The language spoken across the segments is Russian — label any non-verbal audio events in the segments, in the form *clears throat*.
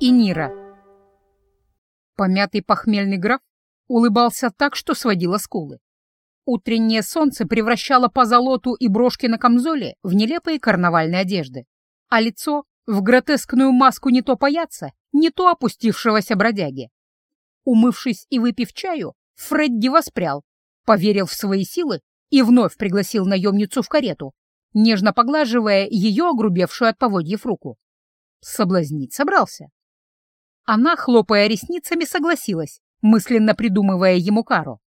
и Нира. Помятый похмельный граф улыбался так, что сводило скулы. Утреннее солнце превращало позолоту и брошки на камзоле в нелепые карнавальные одежды, а лицо — в гротескную маску не то паяца, не то опустившегося бродяги. Умывшись и выпив чаю, Фредди воспрял, поверил в свои силы и вновь пригласил наемницу в карету, нежно поглаживая ее огрубевшую от поводьев руку. Соблазнить собрался. Она, хлопая ресницами, согласилась, мысленно придумывая ему кару.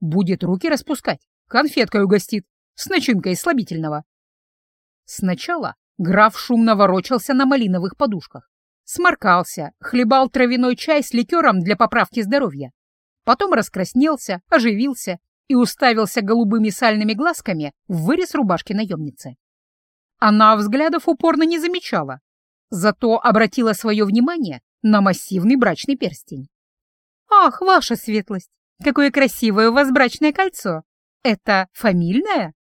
Будет руки распускать, конфеткой угостит, с начинкой слабительного. Сначала граф шумно ворочался на малиновых подушках, сморкался, хлебал травяной чай с ликером для поправки здоровья. Потом раскраснелся, оживился и уставился голубыми сальными глазками в вырез рубашки наемницы. Она взглядов упорно не замечала, зато обратила свое внимание на массивный брачный перстень. «Ах, ваша светлость, какое красивое у вас брачное кольцо! Это фамильное?»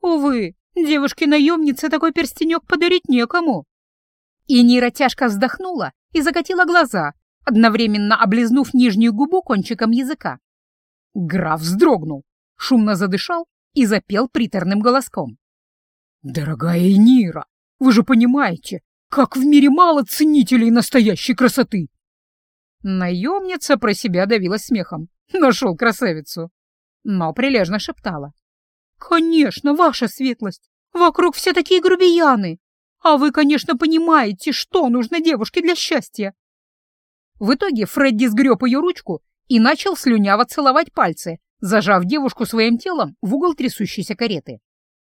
«Увы, девушке-наемнице такой перстенек подарить некому». И Нира тяжко вздохнула и закатила глаза, одновременно облизнув нижнюю губу кончиком языка. Граф вздрогнул, шумно задышал и запел приторным голоском. «Дорогая Нира, вы же понимаете, как в мире мало ценителей настоящей красоты!» Наемница про себя давилась смехом. Нашел красавицу. Но прилежно шептала. «Конечно, ваша светлость! Вокруг все такие грубияны! А вы, конечно, понимаете, что нужно девушке для счастья!» В итоге Фредди сгреб ее ручку и начал слюняво целовать пальцы, зажав девушку своим телом в угол трясущейся кареты.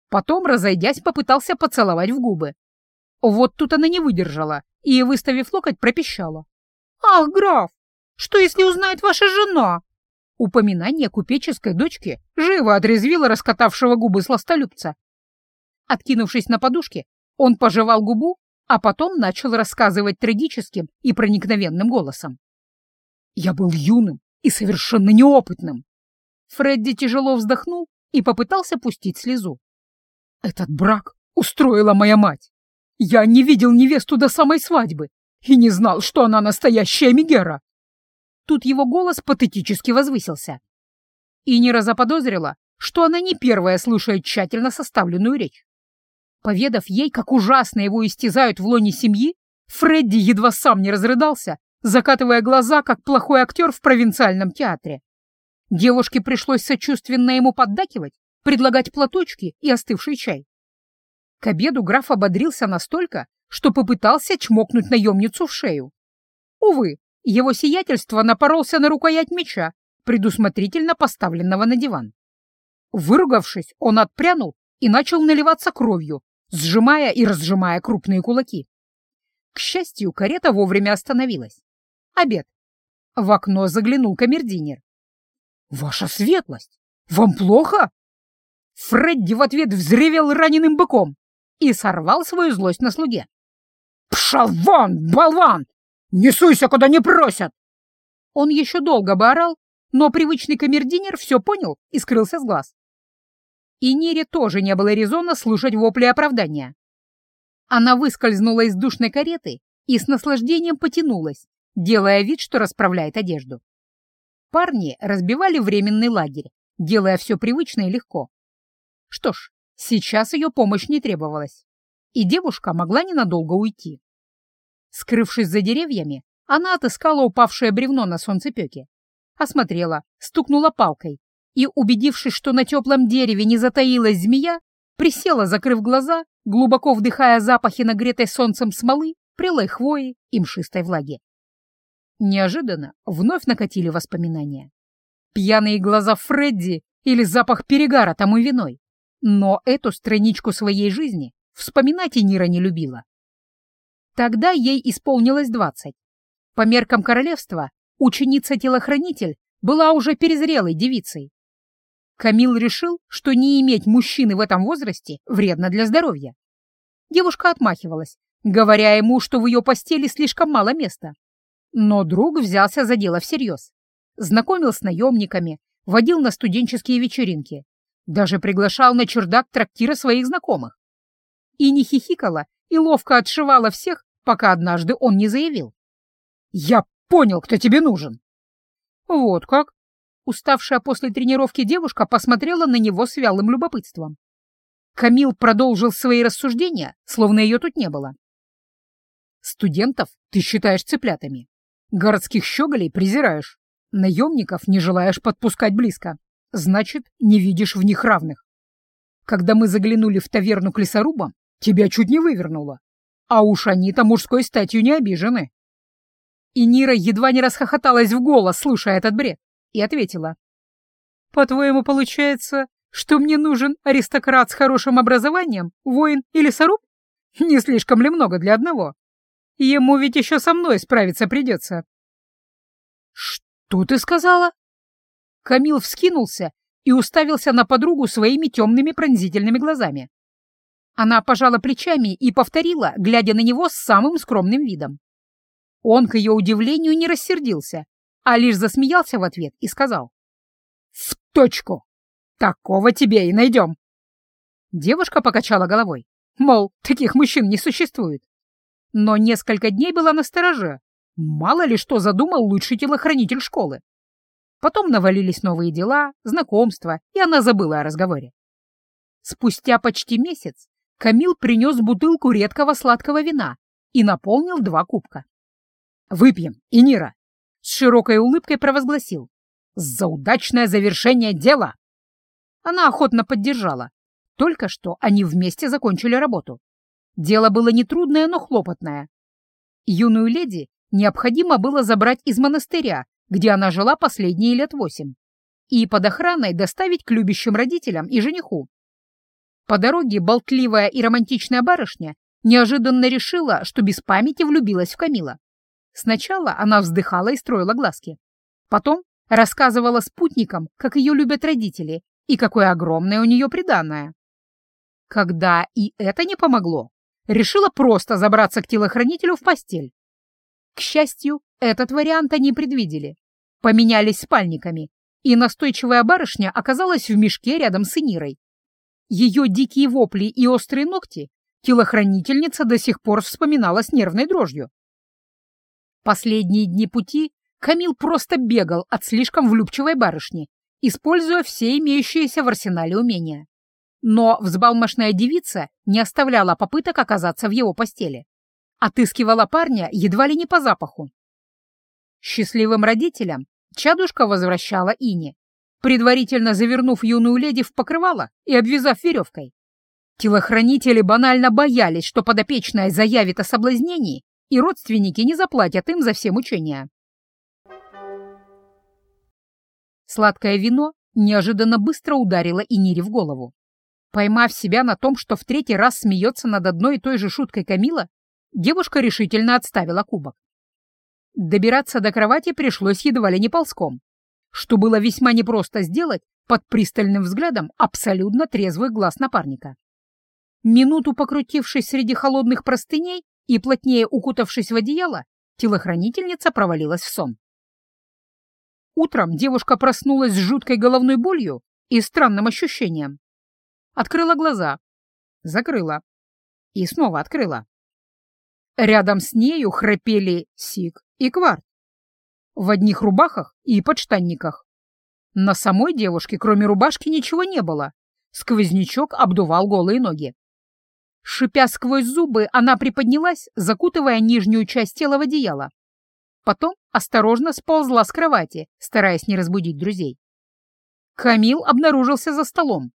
Потом, разойдясь, попытался поцеловать в губы. Вот тут она не выдержала и, выставив локоть, пропищала. «Ах, граф, что если узнает ваша жена?» Упоминание купеческой дочки живо отрезвило раскатавшего губы сластолюбца. Откинувшись на подушке, он пожевал губу, а потом начал рассказывать трагическим и проникновенным голосом. «Я был юным и совершенно неопытным». Фредди тяжело вздохнул и попытался пустить слезу. «Этот брак устроила моя мать. Я не видел невесту до самой свадьбы и не знал, что она настоящая Мегера. Тут его голос патетически возвысился. И Нира заподозрила, что она не первая слушает тщательно составленную речь. Поведав ей, как ужасно его истязают в лоне семьи, Фредди едва сам не разрыдался, закатывая глаза, как плохой актер в провинциальном театре. Девушке пришлось сочувственно ему поддакивать, предлагать платочки и остывший чай. К обеду граф ободрился настолько, что попытался чмокнуть наемницу в шею. Увы, его сиятельство напоролся на рукоять меча, предусмотрительно поставленного на диван. Выругавшись, он отпрянул и начал наливаться кровью, сжимая и разжимая крупные кулаки. К счастью, карета вовремя остановилась. Обед. В окно заглянул камердинер. «Ваша светлость! Вам плохо?» Фредди в ответ взревел раненым быком и сорвал свою злость на слуге. «Пшал вон, болван! Не куда не просят!» Он еще долго бы орал, но привычный камердинер все понял и скрылся с глаз. И Нире тоже не было резона слушать вопли оправдания. Она выскользнула из душной кареты и с наслаждением потянулась, делая вид, что расправляет одежду. Парни разбивали временный лагерь, делая все привычно и легко. Что ж, сейчас ее помощь не требовалась и девушка могла ненадолго уйти. Скрывшись за деревьями, она отыскала упавшее бревно на солнцепеке, осмотрела, стукнула палкой и, убедившись, что на теплом дереве не затаилась змея, присела, закрыв глаза, глубоко вдыхая запахи нагретой солнцем смолы, прелой хвои и мшистой влаги. Неожиданно вновь накатили воспоминания. Пьяные глаза Фредди или запах перегара тому виной. Но эту страничку своей жизни Вспоминать и Нира не любила. Тогда ей исполнилось двадцать. По меркам королевства ученица-телохранитель была уже перезрелой девицей. Камил решил, что не иметь мужчины в этом возрасте вредно для здоровья. Девушка отмахивалась, говоря ему, что в ее постели слишком мало места. Но друг взялся за дело всерьез. Знакомил с наемниками, водил на студенческие вечеринки. Даже приглашал на чердак трактира своих знакомых и не хихикала, и ловко отшивала всех, пока однажды он не заявил. Я понял, кто тебе нужен!» «Вот как?» Уставшая после тренировки девушка посмотрела на него с вялым любопытством. Камил продолжил свои рассуждения, словно ее тут не было. «Студентов ты считаешь цыплятами, городских щеголей презираешь, наемников не желаешь подпускать близко, значит, не видишь в них равных. Когда мы заглянули в таверну к лесорубам, тебя чуть не вывернуло, а уж они-то мужской статью не обижены». И Нира едва не расхохоталась в голос, слушая этот бред, и ответила. «По-твоему, получается, что мне нужен аристократ с хорошим образованием, воин или соруб? Не слишком ли много для одного? Ему ведь еще со мной справиться придется». «Что ты сказала?» Камил вскинулся и уставился на подругу своими темными пронзительными глазами. Она пожала плечами и повторила, глядя на него с самым скромным видом. Он, к ее удивлению, не рассердился, а лишь засмеялся в ответ и сказал. «В точку! Такого тебе и найдем!» Девушка покачала головой, мол, таких мужчин не существует. Но несколько дней была на стороже. Мало ли что задумал лучший телохранитель школы. Потом навалились новые дела, знакомства, и она забыла о разговоре. Спустя почти месяц Камил принес бутылку редкого сладкого вина и наполнил два кубка. «Выпьем, Инира!» С широкой улыбкой провозгласил. «За удачное завершение дела!» Она охотно поддержала. Только что они вместе закончили работу. Дело было нетрудное, но хлопотное. Юную леди необходимо было забрать из монастыря, где она жила последние лет восемь, и под охраной доставить к любящим родителям и жениху. По дороге болтливая и романтичная барышня неожиданно решила, что без памяти влюбилась в Камила. Сначала она вздыхала и строила глазки. Потом рассказывала спутникам, как ее любят родители и какое огромное у нее приданное. Когда и это не помогло, решила просто забраться к телохранителю в постель. К счастью, этот вариант они предвидели. Поменялись спальниками, и настойчивая барышня оказалась в мешке рядом с Энирой. Ее дикие вопли и острые ногти телохранительница до сих пор вспоминала с нервной дрожью. Последние дни пути Камил просто бегал от слишком влюбчивой барышни, используя все имеющиеся в арсенале умения. Но взбалмошная девица не оставляла попыток оказаться в его постели. Отыскивала парня едва ли не по запаху. Счастливым родителям чадушка возвращала Ине, предварительно завернув юную леди в покрывало и обвязав веревкой. Телохранители банально боялись, что подопечная заявит о соблазнении и родственники не заплатят им за все мучения. Сладкое вино неожиданно быстро ударило Инире в голову. Поймав себя на том, что в третий раз смеется над одной и той же шуткой Камила, девушка решительно отставила кубок. Добираться до кровати пришлось едва ли не ползком, что было весьма непросто сделать под пристальным взглядом абсолютно трезвых глаз напарника. Минуту покрутившись среди холодных простыней, и, плотнее укутавшись в одеяло, телохранительница провалилась в сон. Утром девушка проснулась с жуткой головной болью и странным ощущением. Открыла глаза, закрыла и снова открыла. Рядом с нею храпели Сик и Кварт. В одних рубахах и подштанниках. На самой девушке, кроме рубашки, ничего не было. Сквознячок обдувал голые ноги. Шипя сквозь зубы, она приподнялась, закутывая нижнюю часть тела в одеяло. Потом осторожно сползла с кровати, стараясь не разбудить друзей. Камил обнаружился за столом.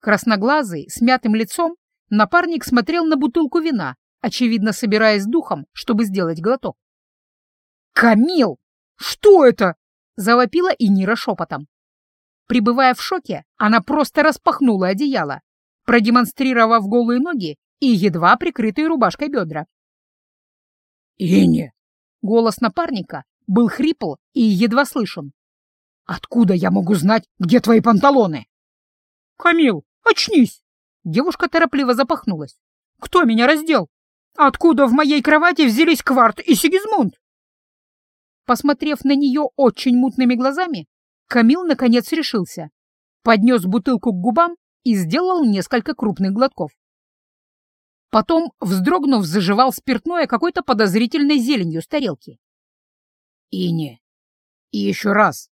Красноглазый, с мятым лицом, напарник смотрел на бутылку вина, очевидно собираясь духом, чтобы сделать глоток. «Камил! Что это?» — завопила и Нира шепотом. Прибывая в шоке, она просто распахнула одеяло, продемонстрировав голые ноги и едва прикрытые рубашкой бедра. «Ине!» — голос напарника был хрипл и едва слышен. «Откуда я могу знать, где твои панталоны?» «Камил, очнись!» Девушка торопливо запахнулась. «Кто меня раздел? Откуда в моей кровати взялись Кварт и Сигизмунд?» Посмотрев на нее очень мутными глазами, Камил наконец решился, поднес бутылку к губам и сделал несколько крупных глотков. Потом, вздрогнув, заживал спиртное какой-то подозрительной зеленью с тарелки. Ини, и еще раз,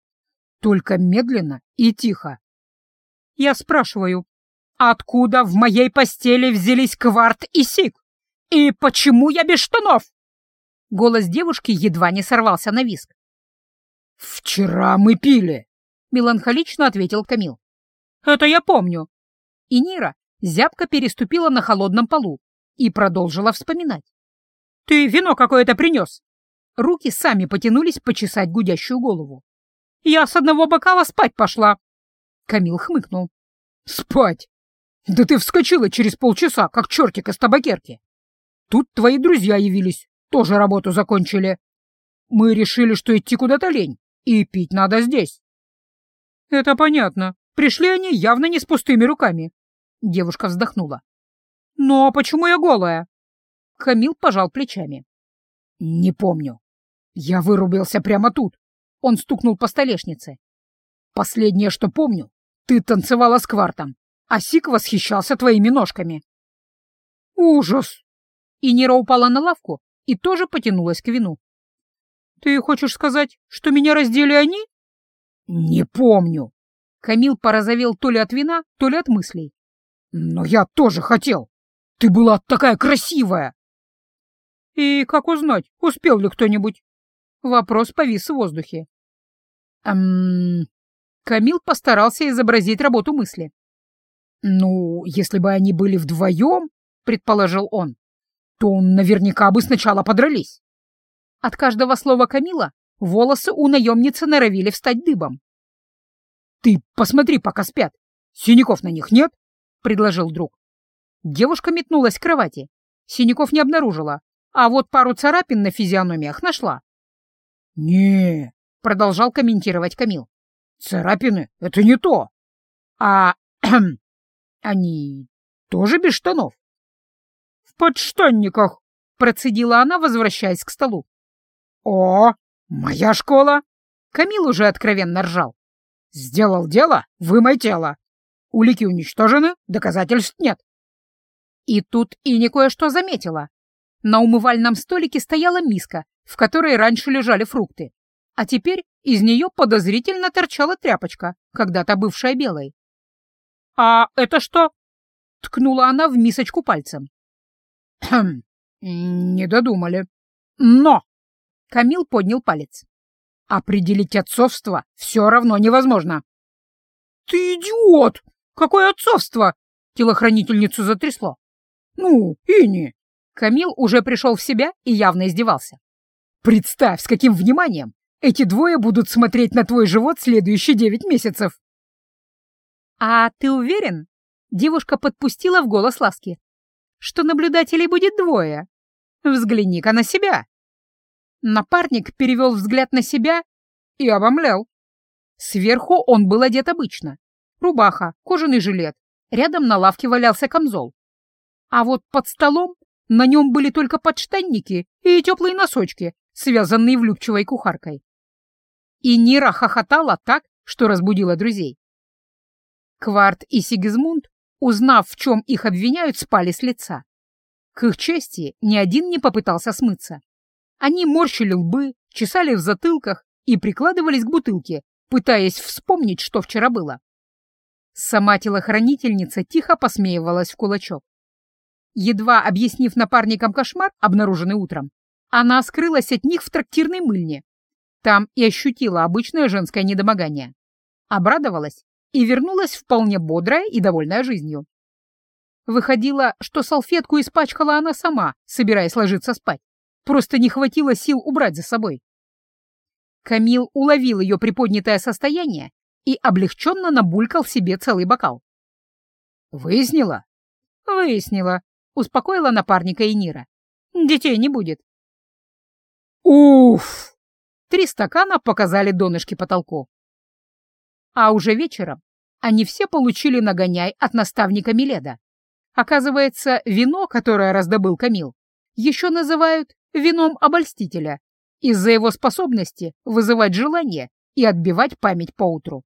только медленно и тихо. Я спрашиваю, откуда в моей постели взялись кварт и сик? И почему я без штанов? Голос девушки едва не сорвался на виск. «Вчера мы пили», — меланхолично ответил Камил. «Это я помню». И Нира зябко переступила на холодном полу и продолжила вспоминать. «Ты вино какое-то принес?» Руки сами потянулись почесать гудящую голову. «Я с одного бокала спать пошла!» Камил хмыкнул. «Спать? Да ты вскочила через полчаса, как чертик из табакерки. Тут твои друзья явились, тоже работу закончили. Мы решили, что идти куда-то лень, и пить надо здесь». «Это понятно. Пришли они явно не с пустыми руками». Девушка вздохнула. «Но почему я голая?» Камил пожал плечами. «Не помню. Я вырубился прямо тут». Он стукнул по столешнице. «Последнее, что помню, ты танцевала с квартом, а Сик восхищался твоими ножками». «Ужас!» И Нира упала на лавку и тоже потянулась к вину. «Ты хочешь сказать, что меня раздели они?» «Не помню». Камил порозовел то ли от вина, то ли от мыслей. «Но я тоже хотел. Ты была такая красивая!» И как узнать, успел ли кто-нибудь? Вопрос повис в воздухе. Камил постарался изобразить работу мысли. «Ну, если бы они были вдвоем, — предположил он, — то наверняка бы сначала подрались». От каждого слова Камила волосы у наемницы норовили встать дыбом. «Ты посмотри, пока спят. Синяков на них нет?» — предложил друг. Девушка метнулась к кровати. Синяков не обнаружила, а вот пару царапин на физиономиях нашла. не продолжал комментировать Камил. «Царапины — это не то. А *clears throat* они тоже без штанов?» «В подштанниках», — процедила она, возвращаясь к столу. «О, моя школа!» Камил уже откровенно ржал. «Сделал дело, вымой тело. Улики уничтожены, доказательств нет». И тут Ини кое-что заметила. На умывальном столике стояла миска, в которой раньше лежали фрукты, а теперь из нее подозрительно торчала тряпочка, когда-то бывшая белой. «А это что?» — ткнула она в мисочку пальцем. «Хм, *clears throat* не додумали. Но!» — Камил поднял палец. «Определить отцовство все равно невозможно». «Ты идиот! Какое отцовство?» — телохранительницу затрясло. «Ну, Ини, Камил уже пришел в себя и явно издевался. «Представь, с каким вниманием эти двое будут смотреть на твой живот следующие девять месяцев!» «А ты уверен?» — девушка подпустила в голос ласки. «Что наблюдателей будет двое? Взгляни-ка на себя!» Напарник перевел взгляд на себя и обомлел. Сверху он был одет обычно. Рубаха, кожаный жилет. Рядом на лавке валялся камзол. А вот под столом на нем были только подштанники и теплые носочки, связанные влюбчивой кухаркой. И Нира хохотала так, что разбудила друзей. Кварт и Сигизмунд, узнав, в чем их обвиняют, спали с лица. К их чести ни один не попытался смыться. Они морщили лбы, чесали в затылках и прикладывались к бутылке, пытаясь вспомнить, что вчера было. Сама телохранительница тихо посмеивалась в кулачок. Едва объяснив напарникам кошмар, обнаруженный утром, она скрылась от них в трактирной мыльне. Там и ощутила обычное женское недомогание. Обрадовалась и вернулась вполне бодрая и довольная жизнью. Выходило, что салфетку испачкала она сама, собираясь ложиться спать. Просто не хватило сил убрать за собой. Камил уловил ее приподнятое состояние и облегченно набулькал себе целый бокал. «Выяснила?» «Выяснила», успокоила напарника Энира. «Детей не будет». «Уф!» Три стакана показали донышки потолку. А уже вечером они все получили нагоняй от наставника Миледа. Оказывается, вино, которое раздобыл Камил, еще называют вином обольстителя из-за его способности вызывать желание и отбивать память поутру.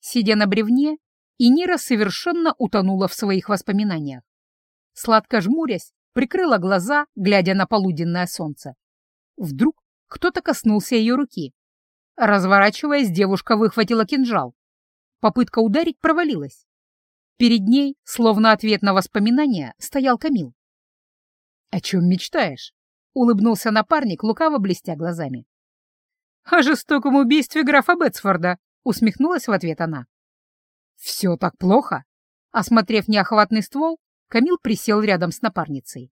Сидя на бревне, и Нира совершенно утонула в своих воспоминаниях. Сладко жмурясь, прикрыла глаза, глядя на полуденное солнце, Вдруг кто-то коснулся ее руки. Разворачиваясь, девушка выхватила кинжал. Попытка ударить провалилась. Перед ней, словно ответ на воспоминания, стоял Камил. «О чем мечтаешь?» — улыбнулся напарник, лукаво блестя глазами. «О жестоком убийстве графа Бетсфорда», — усмехнулась в ответ она. «Все так плохо?» Осмотрев неохватный ствол, Камил присел рядом с напарницей.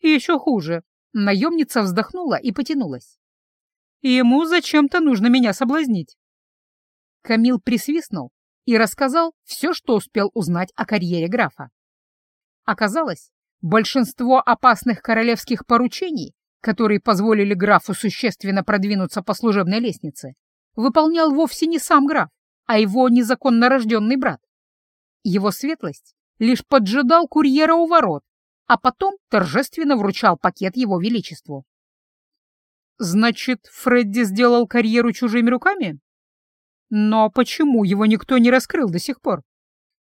Еще хуже. Наемница вздохнула и потянулась. Ему зачем-то нужно меня соблазнить. Камил присвистнул и рассказал все, что успел узнать о карьере графа. Оказалось, большинство опасных королевских поручений, которые позволили графу существенно продвинуться по служебной лестнице, выполнял вовсе не сам граф, а его незаконно рожденный брат. Его светлость лишь поджидал курьера у ворот, а потом торжественно вручал пакет его величеству. Значит, Фредди сделал карьеру чужими руками? Но почему его никто не раскрыл до сих пор?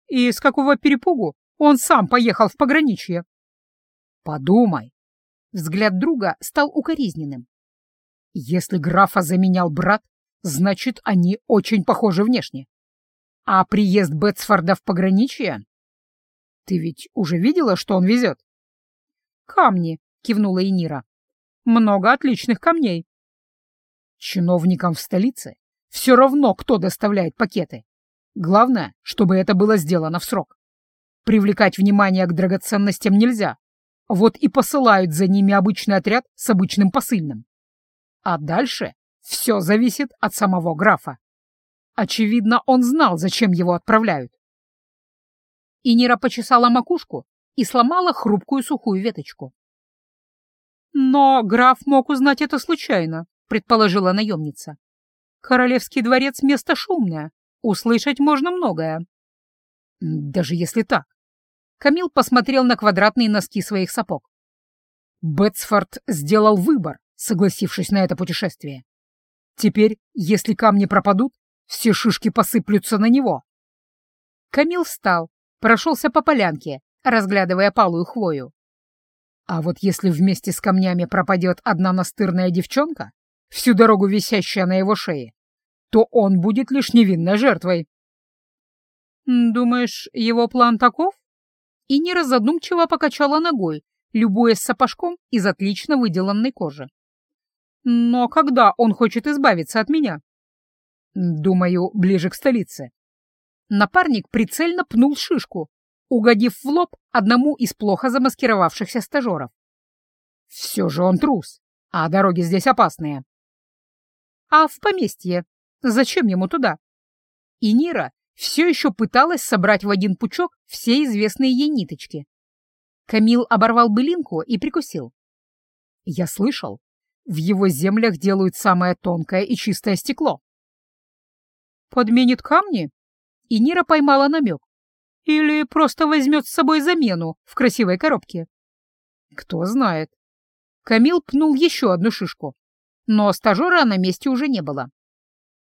И с какого перепугу он сам поехал в пограничье? Подумай. Взгляд друга стал укоризненным. Если графа заменял брат, значит, они очень похожи внешне. А приезд Бетсфорда в пограничье ты ведь уже видела, что он везет? Камни, кивнула Энира. Много отличных камней. Чиновникам в столице все равно, кто доставляет пакеты. Главное, чтобы это было сделано в срок. Привлекать внимание к драгоценностям нельзя. Вот и посылают за ними обычный отряд с обычным посыльным. А дальше все зависит от самого графа. Очевидно, он знал, зачем его отправляют. И Нира почесала макушку и сломала хрупкую сухую веточку. «Но граф мог узнать это случайно», — предположила наемница. «Королевский дворец — место шумное, услышать можно многое». «Даже если так». Камил посмотрел на квадратные носки своих сапог. Бетсфорд сделал выбор, согласившись на это путешествие. Теперь, если камни пропадут, все шишки посыплются на него. Камил встал, прошелся по полянке, разглядывая палую хвою. А вот если вместе с камнями пропадет одна настырная девчонка, всю дорогу висящая на его шее, то он будет лишь невинной жертвой. «Думаешь, его план таков?» И Нира задумчиво покачала ногой, любуясь сапожком из отлично выделанной кожи. «Но когда он хочет избавиться от меня?» «Думаю, ближе к столице. Напарник прицельно пнул шишку, угодив в лоб одному из плохо замаскировавшихся стажеров. Все же он трус, а дороги здесь опасные. А в поместье? Зачем ему туда? И Нира все еще пыталась собрать в один пучок все известные ей ниточки. Камил оборвал былинку и прикусил. Я слышал, в его землях делают самое тонкое и чистое стекло. Подменит камни? и Нира поймала намек. Или просто возьмет с собой замену в красивой коробке. Кто знает. Камил пнул еще одну шишку, но стажера на месте уже не было.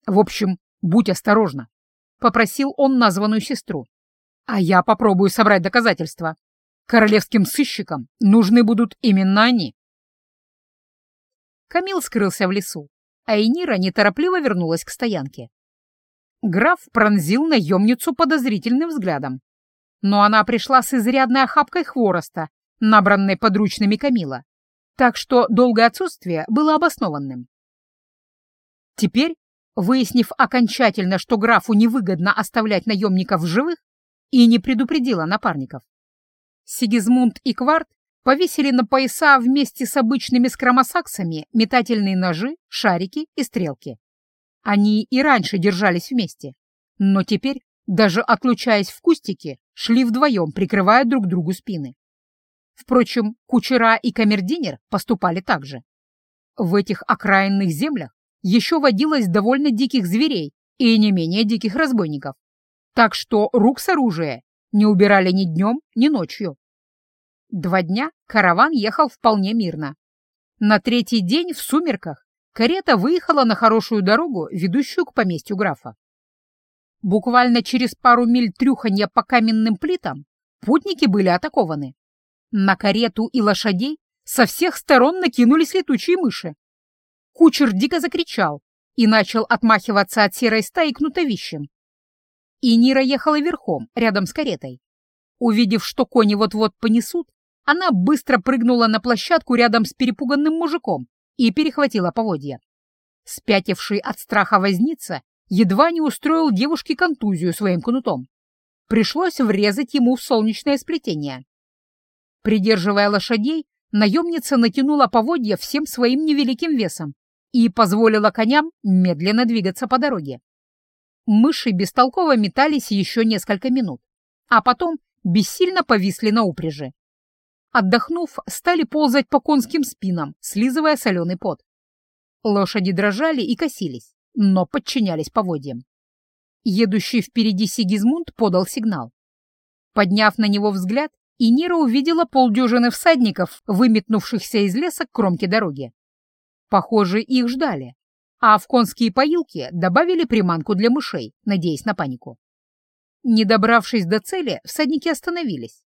В общем, будь осторожна, — попросил он названную сестру. А я попробую собрать доказательства. Королевским сыщикам нужны будут именно они. Камил скрылся в лесу, а Энира неторопливо вернулась к стоянке. Граф пронзил наемницу подозрительным взглядом. Но она пришла с изрядной охапкой хвороста, набранной подручными Камила, так что долгое отсутствие было обоснованным. Теперь, выяснив окончательно, что графу невыгодно оставлять наемников в живых, и не предупредила напарников, Сигизмунд и Кварт повесили на пояса вместе с обычными скромосаксами метательные ножи, шарики и стрелки. Они и раньше держались вместе, но теперь, даже отлучаясь в кустике, шли вдвоем, прикрывая друг другу спины. Впрочем, кучера и камердинер поступали так же. В этих окраинных землях еще водилось довольно диких зверей и не менее диких разбойников, так что рук с оружия не убирали ни днем, ни ночью. Два дня караван ехал вполне мирно. На третий день в сумерках карета выехала на хорошую дорогу, ведущую к поместью графа. Буквально через пару миль трюханья по каменным плитам путники были атакованы. На карету и лошадей со всех сторон накинулись летучие мыши. Кучер дико закричал и начал отмахиваться от серой стаи кнутовищем. И Нира ехала верхом, рядом с каретой. Увидев, что кони вот-вот понесут, она быстро прыгнула на площадку рядом с перепуганным мужиком и перехватила поводья. Спятивший от страха возница едва не устроил девушке контузию своим кнутом. Пришлось врезать ему в солнечное сплетение. Придерживая лошадей, наемница натянула поводья всем своим невеликим весом и позволила коням медленно двигаться по дороге. Мыши бестолково метались еще несколько минут, а потом бессильно повисли на упряжи. Отдохнув, стали ползать по конским спинам, слизывая соленый пот. Лошади дрожали и косились, но подчинялись поводьям. Едущий впереди Сигизмунд подал сигнал. Подняв на него взгляд, Инира увидела полдюжины всадников, выметнувшихся из леса к кромке дороги. Похоже, их ждали, а в конские поилки добавили приманку для мышей, надеясь на панику. Не добравшись до цели, всадники остановились.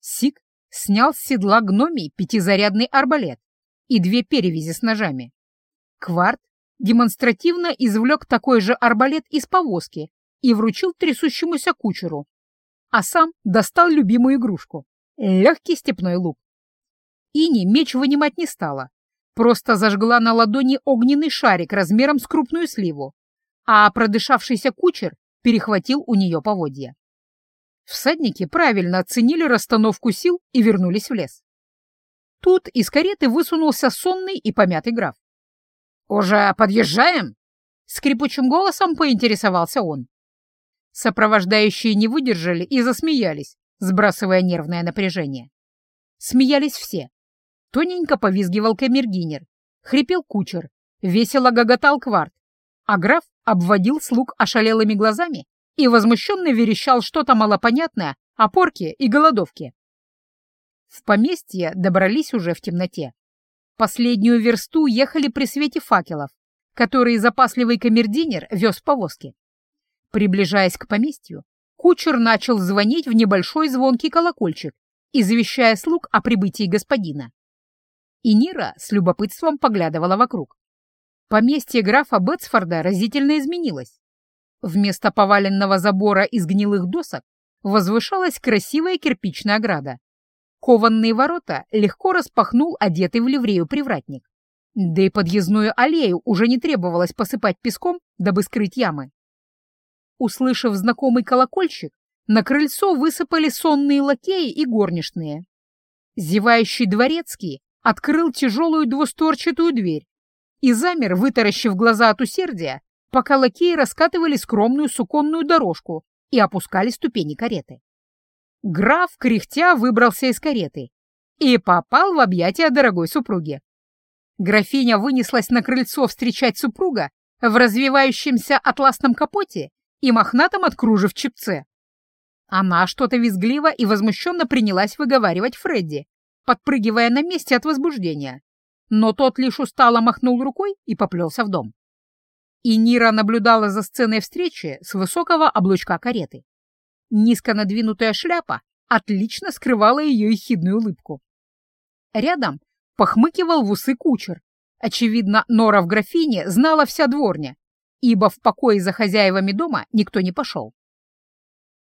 Сик снял с седла гномий пятизарядный арбалет и две перевязи с ножами. Кварт демонстративно извлек такой же арбалет из повозки и вручил трясущемуся кучеру, а сам достал любимую игрушку — легкий степной лук. Ини меч вынимать не стала, просто зажгла на ладони огненный шарик размером с крупную сливу, а продышавшийся кучер перехватил у нее поводья. Всадники правильно оценили расстановку сил и вернулись в лес. Тут из кареты высунулся сонный и помятый граф. «Уже подъезжаем?» — скрипучим голосом поинтересовался он. Сопровождающие не выдержали и засмеялись, сбрасывая нервное напряжение. Смеялись все, Тоненько повизгивал камергинер, хрипел кучер, весело гоготал кварт, а граф обводил слуг ошалелыми глазами и возмущенно верещал что-то малопонятное о порке и голодовке. В поместье добрались уже в темноте. Последнюю версту ехали при свете факелов, которые запасливый камердинер вез в повозке. Приближаясь к поместью, кучер начал звонить в небольшой звонкий колокольчик, извещая слуг о прибытии господина и Нира с любопытством поглядывала вокруг. Поместье графа Бетсфорда разительно изменилось. Вместо поваленного забора из гнилых досок возвышалась красивая кирпичная ограда. Кованные ворота легко распахнул одетый в ливрею привратник. Да и подъездную аллею уже не требовалось посыпать песком, дабы скрыть ямы. Услышав знакомый колокольчик, на крыльцо высыпали сонные лакеи и горничные. Зевающий дворецкий открыл тяжелую двустворчатую дверь и замер, вытаращив глаза от усердия, пока лакеи раскатывали скромную суконную дорожку и опускали ступени кареты. Граф, кряхтя, выбрался из кареты и попал в объятия дорогой супруги. Графиня вынеслась на крыльцо встречать супруга в развивающемся атласном капоте и мохнатом от кружев чепце. Она что-то визгливо и возмущенно принялась выговаривать Фредди, подпрыгивая на месте от возбуждения, но тот лишь устало махнул рукой и поплелся в дом. И Нира наблюдала за сценой встречи с высокого облучка кареты. Низко надвинутая шляпа отлично скрывала ее ехидную улыбку. Рядом похмыкивал в усы кучер. Очевидно, Нора в графине знала вся дворня, ибо в покое за хозяевами дома никто не пошел.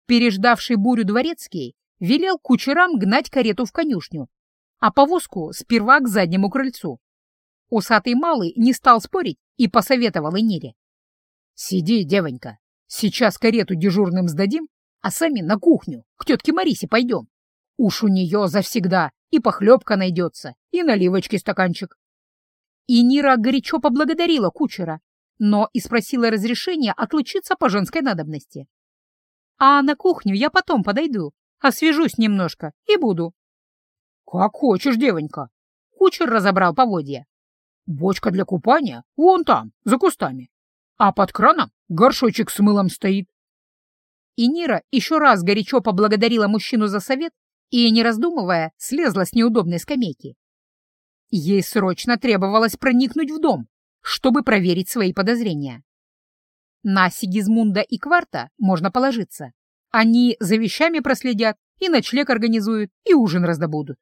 Переждавший бурю дворецкий велел кучерам гнать карету в конюшню а повозку сперва к заднему крыльцу. Усатый малый не стал спорить и посоветовал Энире. «Сиди, девонька, сейчас карету дежурным сдадим, а сами на кухню, к тетке Марисе пойдем. Уж у нее завсегда и похлебка найдется, и наливочки стаканчик». И Нира горячо поблагодарила кучера, но и спросила разрешения отлучиться по женской надобности. «А на кухню я потом подойду, освежусь немножко и буду. «Как хочешь, девонька!» Кучер разобрал поводья. «Бочка для купания вон там, за кустами, а под краном горшочек с мылом стоит». И Нира еще раз горячо поблагодарила мужчину за совет и, не раздумывая, слезла с неудобной скамейки. Ей срочно требовалось проникнуть в дом, чтобы проверить свои подозрения. На Сигизмунда и Кварта можно положиться. Они за вещами проследят, и ночлег организуют, и ужин раздобудут.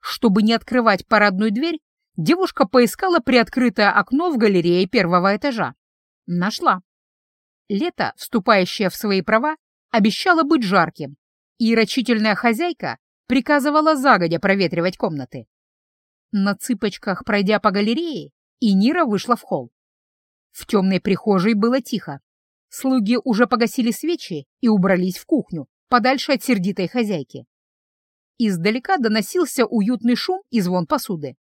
Чтобы не открывать парадную дверь, девушка поискала приоткрытое окно в галерее первого этажа. Нашла. Лето, вступающее в свои права, обещало быть жарким, и рачительная хозяйка приказывала загодя проветривать комнаты. На цыпочках, пройдя по галерее, Инира вышла в холл. В темной прихожей было тихо. Слуги уже погасили свечи и убрались в кухню, подальше от сердитой хозяйки. Издалека доносился уютный шум и звон посуды.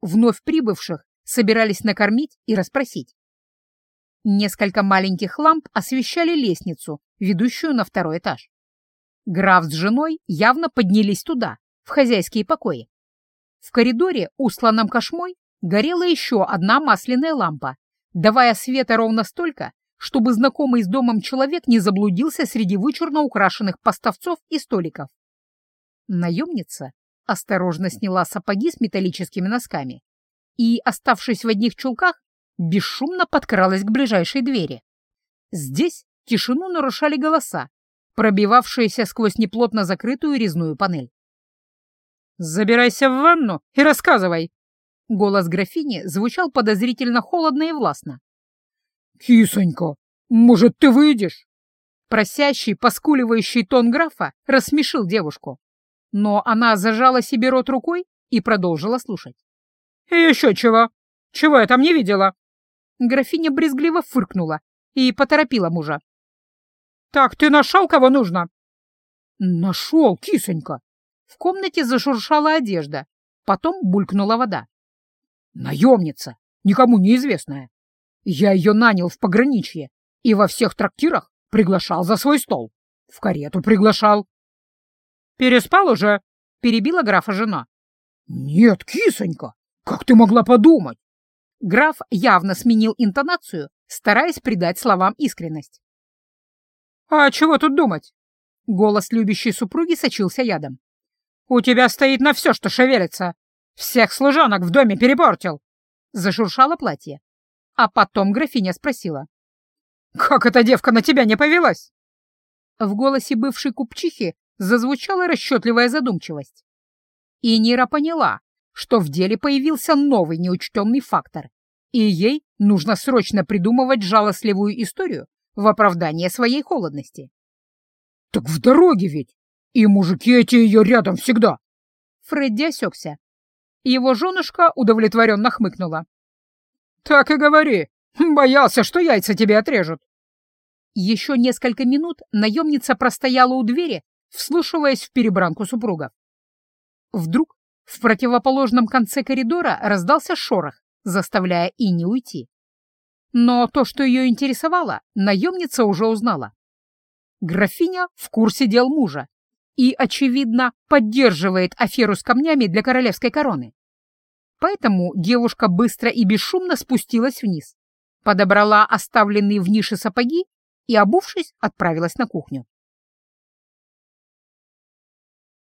Вновь прибывших собирались накормить и расспросить. Несколько маленьких ламп освещали лестницу, ведущую на второй этаж. Граф с женой явно поднялись туда, в хозяйские покои. В коридоре, устланном кошмой, горела еще одна масляная лампа, давая света ровно столько, чтобы знакомый с домом человек не заблудился среди вычурно украшенных поставцов и столиков. Наемница осторожно сняла сапоги с металлическими носками и, оставшись в одних чулках, бесшумно подкралась к ближайшей двери. Здесь тишину нарушали голоса, пробивавшиеся сквозь неплотно закрытую резную панель. «Забирайся в ванну и рассказывай!» Голос графини звучал подозрительно холодно и властно. «Кисонька, может, ты выйдешь?» Просящий, поскуливающий тон графа рассмешил девушку. Но она зажала себе рот рукой и продолжила слушать. «И еще чего? Чего я там не видела?» Графиня брезгливо фыркнула и поторопила мужа. «Так ты нашел, кого нужно?» «Нашел, кисонька!» В комнате зашуршала одежда, потом булькнула вода. «Наемница, никому неизвестная. Я ее нанял в пограничье и во всех трактирах приглашал за свой стол. В карету приглашал». «Переспал уже?» — перебила графа жена. «Нет, кисонька, как ты могла подумать?» Граф явно сменил интонацию, стараясь придать словам искренность. «А чего тут думать?» Голос любящей супруги сочился ядом. «У тебя стоит на все, что шевелится. Всех служанок в доме перепортил!» Зашуршало платье. А потом графиня спросила. «Как эта девка на тебя не повелась?» В голосе бывшей купчихи зазвучала расчетливая задумчивость. И Нира поняла, что в деле появился новый неучтенный фактор, и ей нужно срочно придумывать жалостливую историю, в оправдание своей холодности. «Так в дороге ведь! И мужики эти ее рядом всегда!» Фредди осекся. Его женушка удовлетворенно хмыкнула. «Так и говори! Боялся, что яйца тебе отрежут!» Еще несколько минут наемница простояла у двери, вслушиваясь в перебранку супругов. Вдруг в противоположном конце коридора раздался шорох, заставляя Инни уйти. Но то, что ее интересовало, наемница уже узнала. Графиня в курсе дел мужа и, очевидно, поддерживает аферу с камнями для королевской короны. Поэтому девушка быстро и бесшумно спустилась вниз, подобрала оставленные в нише сапоги и, обувшись, отправилась на кухню.